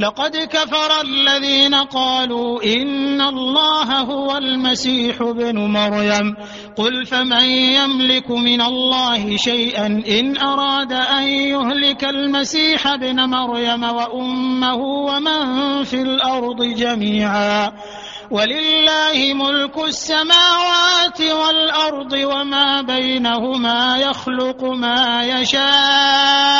لقد كفر الذين قالوا إن الله هو المسيح ابن مريم. قل فمن يملك من الله شيئا إن أراد أن يهلك المسيح ابن مريم وأمه ومن في الأرض جميعا. ولله ملك السماوات والأرض وما بينهما يخلق ما يشاء.